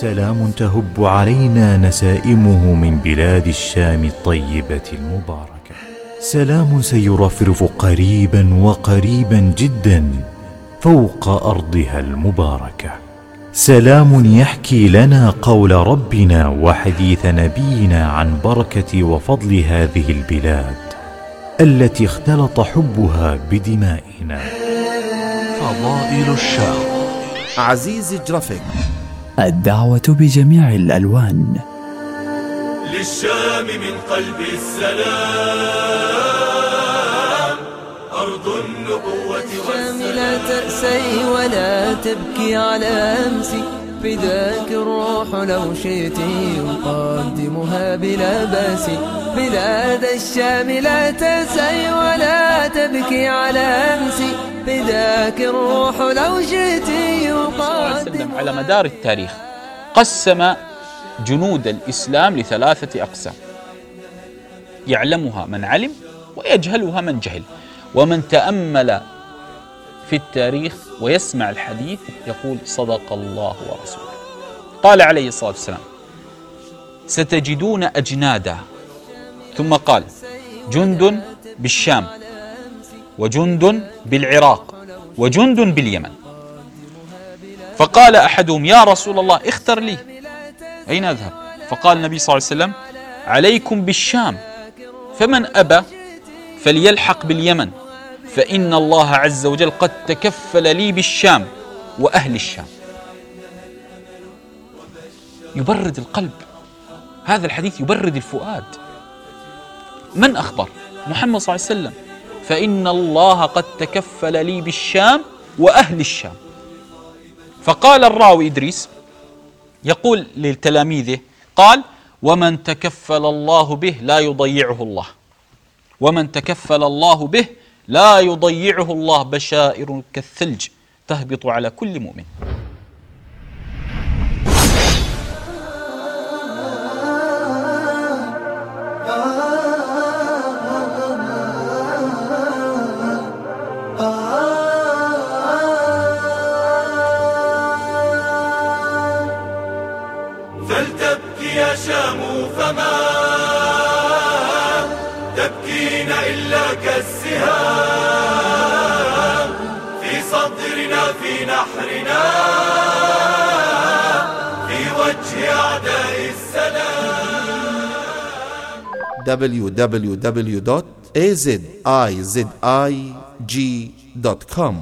سلام تهب علينا نسائمه من بلاد الشام الطيبة المباركة. سلام سيرفرف قريبا وقريبا جدا فوق أرضها المباركة. سلام يحكي لنا قول ربنا وحديث نبينا عن بركة وفضل هذه البلاد التي اختلط حبها بدمائنا. فضائل الشام. عزيزي جرافيك الدعوة بجميع الألوان. للشام من قلب السلام أرض النبوة الشام لا تأسي ولا تبكي على أمسي فداك الروح لو شئت يقدمها بلا بأس. بلاد الشام لا تأسي ولا تبكي على أمسي فداك الروح لو شئت يقدمها على مدار التاريخ قسم جنود الإسلام لثلاثة أقسام. يعلمها من علم ويجهلها من جهل. ومن تأمل في التاريخ ويسمع الحديث يقول صدق الله ورسوله. قال عليه الصلاة والسلام ستجدون أجنادا. ثم قال جند بالشام وجند بالعراق وجند باليمن. فقال أحدهم يا رسول الله اختر لي. أين أذهب؟ فقال النبي صلى الله عليه وسلم عليكم بالشام. فمن أبى فليلحق باليمن. فإن الله عز وجل قد تكفل لي بالشام وأهل الشام. يبرد القلب. هذا الحديث يبرد الفؤاد. من أخبر؟ محمد صلى الله عليه وسلم. فإن الله قد تكفل لي بالشام وأهل الشام. فقال الراوي إدريس يقول لتلاميذه قال ومن تكفل الله به لا يضيعه الله. ومن تكفل الله به لا يضيعه الله بشائر كالثلج تهبط على كل مؤمن. فلتبكي يا شام فما تبكين إلا كالسهام. في صدرنا في نحرنا في وجه أعداء السلام. www.azizig.com